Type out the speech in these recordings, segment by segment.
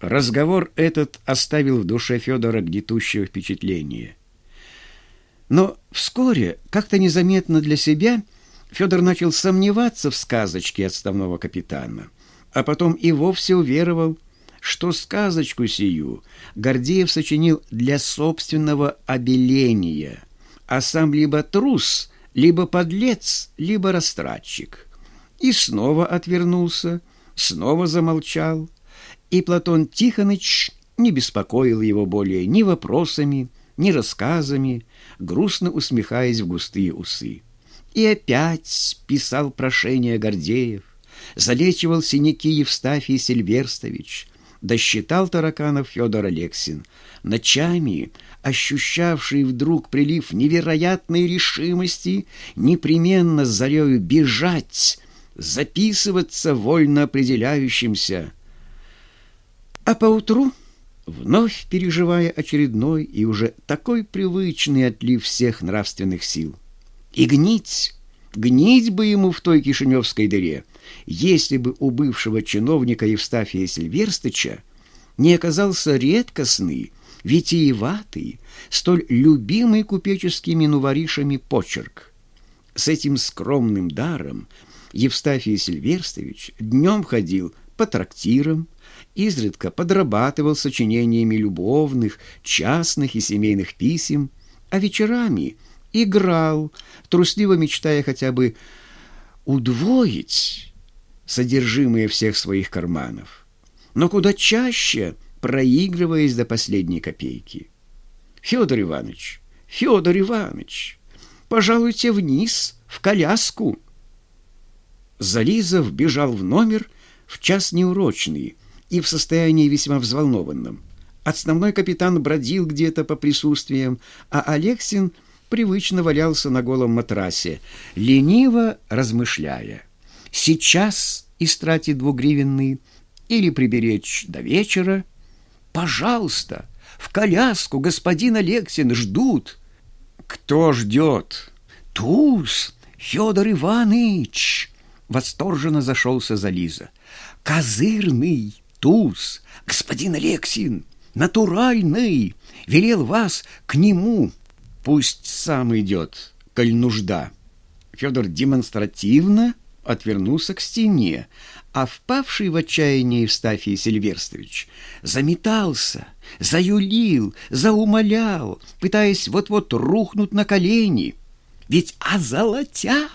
Разговор этот оставил в душе Федора гнетущее впечатление. Но вскоре, как-то незаметно для себя, Федор начал сомневаться в сказочке отставного капитана, а потом и вовсе уверовал, что сказочку сию Гордеев сочинил для собственного обеления, а сам либо трус, либо подлец, либо растратчик. И снова отвернулся, снова замолчал, и Платон Тихоныч не беспокоил его более ни вопросами, ни рассказами, грустно усмехаясь в густые усы. И опять писал прошение Гордеев, залечивал синяки Евстафий Сильверстович, досчитал тараканов Федор Алексин, ночами ощущавший вдруг прилив невероятной решимости непременно с зарею бежать, записываться вольно определяющимся. А поутру, вновь переживая очередной и уже такой привычный отлив всех нравственных сил, и гнить, гнить бы ему в той кишиневской дыре, если бы у бывшего чиновника Евстафия Сильверстыча не оказался редкостный, витиеватый, столь любимый купеческими нуворишами почерк. С этим скромным даром Евстафий Сильверстович днем ходил по трактирам, изредка подрабатывал сочинениями любовных, частных и семейных писем, а вечерами играл, трусливо мечтая хотя бы удвоить содержимое всех своих карманов, но куда чаще проигрываясь до последней копейки. «Федор Иванович, Федор Иванович, пожалуйте вниз, в коляску!» Зализов бежал в номер в час неурочный и в состоянии весьма взволнованном. Основной капитан бродил где-то по присутствиям, а Алексин привычно валялся на голом матрасе, лениво размышляя. Сейчас истратить двугривенный или приберечь до вечера. Пожалуйста, в коляску господин Алексин ждут. Кто ждет? Туз, Федор Иванович! Восторженно зашелся за Лиза. Козырный туз, господин Алексин, натуральный, велел вас к нему. Пусть сам идет, коль нужда. Федор демонстративно отвернулся к стене, а впавший в отчаяние Евстафий Сильверстович заметался, заюлил, заумолял, пытаясь вот-вот рухнуть на колени. Ведь озолотят,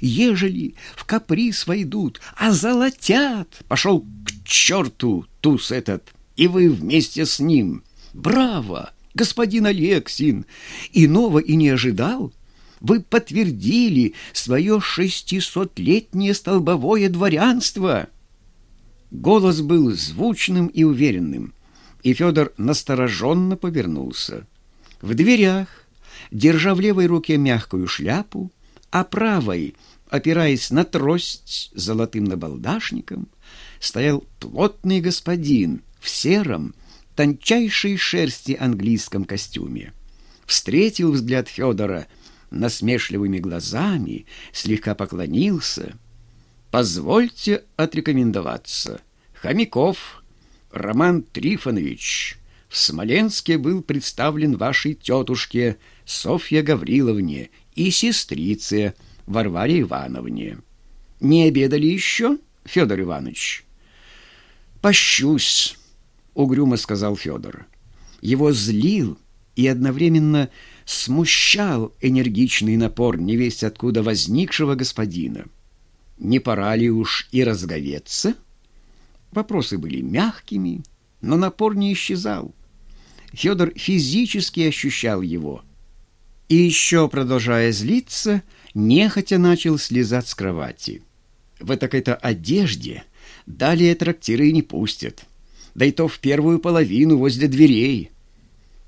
ежели в каприз войдут, озолотят. Пошел к черту туз этот, и вы вместе с ним. Браво, господин Алексин! Иного и не ожидал — вы подтвердили свое шестисотлетнее столбовое дворянство. Голос был звучным и уверенным, и Федор настороженно повернулся. В дверях, держа в левой руке мягкую шляпу, а правой, опираясь на трость с золотым набалдашником, стоял плотный господин в сером, тончайшей шерсти английском костюме. Встретил взгляд Федора — насмешливыми глазами, слегка поклонился. «Позвольте отрекомендоваться. Хомяков Роман Трифонович. В Смоленске был представлен вашей тетушке Софье Гавриловне и сестрице Варваре Ивановне. Не обедали еще, Федор Иванович?» «Пощусь», — угрюмо сказал Федор. Его злил и одновременно смущал энергичный напор невесть откуда возникшего господина. Не пора ли уж и разговеться? Вопросы были мягкими, но напор не исчезал. Федор физически ощущал его. И еще, продолжая злиться, нехотя начал слезать с кровати. В этой-то одежде далее трактиры не пустят. Да и то в первую половину возле дверей.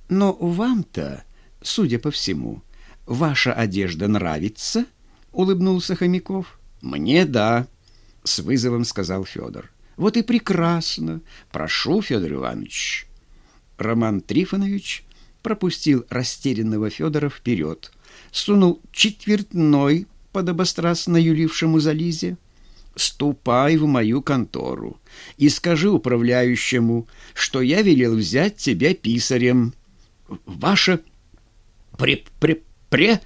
Но вам-то судя по всему, ваша одежда нравится?» — улыбнулся Хомяков. «Мне да», — с вызовом сказал Федор. «Вот и прекрасно. Прошу, Федор Иванович». Роман Трифонович пропустил растерянного Федора вперед, сунул четвертной подобострастно юлившему за Лизе, ступай в мою контору и скажи управляющему, что я велел взять тебя писарем. Ваше пре-пре-пре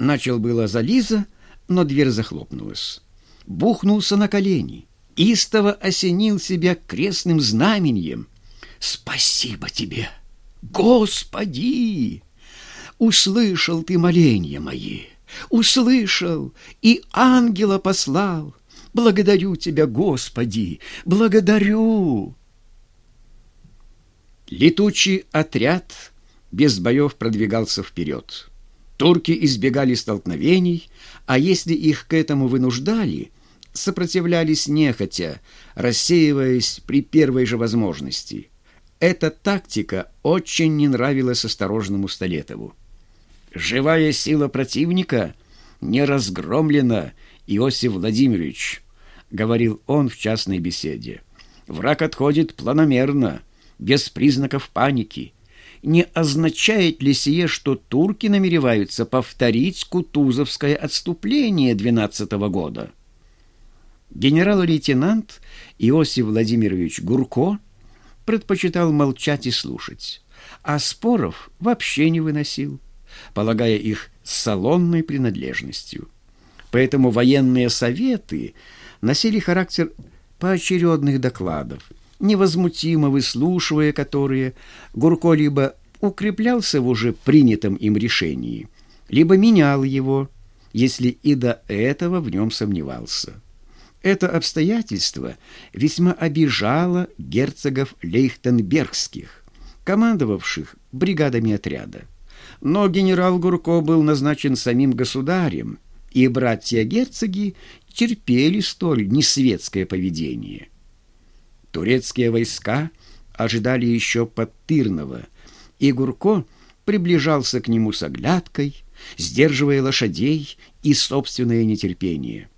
начал было Зализа, но дверь захлопнулась. Бухнулся на колени, истово осенил себя крестным знаменем. «Спасибо тебе, Господи! Услышал ты моления мои, услышал и ангела послал. Благодарю тебя, Господи, благодарю!» Летучий отряд без боев продвигался вперед. Турки избегали столкновений, а если их к этому вынуждали, сопротивлялись нехотя, рассеиваясь при первой же возможности. Эта тактика очень не нравилась осторожному Столетову. «Живая сила противника не разгромлена, Иосиф Владимирович», — говорил он в частной беседе. «Враг отходит планомерно, без признаков паники» не означает ли сие, что турки намереваются повторить Кутузовское отступление 12 -го года? Генерал-лейтенант Иосиф Владимирович Гурко предпочитал молчать и слушать, а споров вообще не выносил, полагая их салонной принадлежностью. Поэтому военные советы носили характер поочередных докладов – невозмутимо выслушивая которые, Гурко либо укреплялся в уже принятом им решении, либо менял его, если и до этого в нем сомневался. Это обстоятельство весьма обижало герцогов лейхтенбергских, командовавших бригадами отряда. Но генерал Гурко был назначен самим государем, и братья-герцоги терпели столь несветское поведение. Турецкие войска ожидали еще под Тырново, и Гурко приближался к нему с оглядкой, сдерживая лошадей и собственное нетерпение.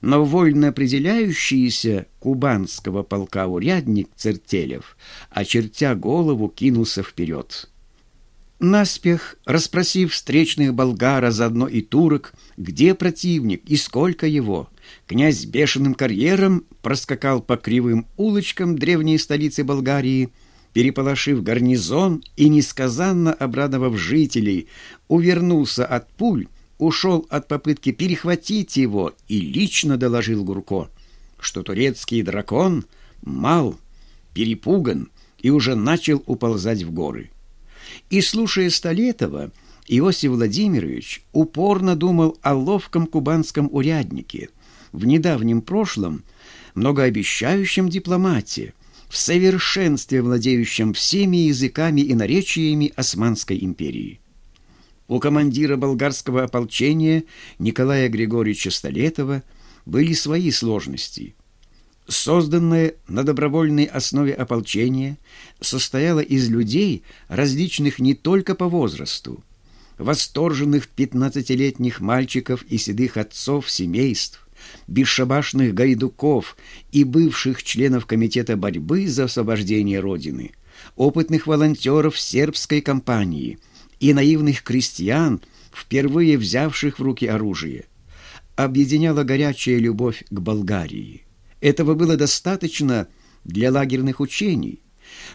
Но вольно определяющийся кубанского полка урядник Цертелев, очертя голову, кинулся вперед. Наспех, расспросив встречных болгар, а заодно и турок, где противник и сколько его, князь бешеным карьером проскакал по кривым улочкам древней столицы Болгарии, переполошив гарнизон и несказанно обрадовав жителей, увернулся от пуль, ушел от попытки перехватить его и лично доложил Гурко, что турецкий дракон мал, перепуган и уже начал уползать в горы. И, слушая Столетова, Иосиф Владимирович упорно думал о ловком кубанском уряднике, в недавнем прошлом многообещающем дипломате, в совершенстве владеющем всеми языками и наречиями Османской империи. У командира болгарского ополчения Николая Григорьевича Столетова были свои сложности – Созданное на добровольной основе ополчение состояло из людей, различных не только по возрасту, восторженных пятнадцатилетних мальчиков и седых отцов семейств, бесшабашных гайдуков и бывших членов Комитета борьбы за освобождение Родины, опытных волонтеров сербской кампании и наивных крестьян, впервые взявших в руки оружие. Объединяла горячая любовь к Болгарии. Этого было достаточно для лагерных учений,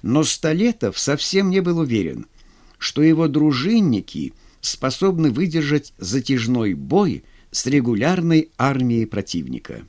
но Столетов совсем не был уверен, что его дружинники способны выдержать затяжной бой с регулярной армией противника.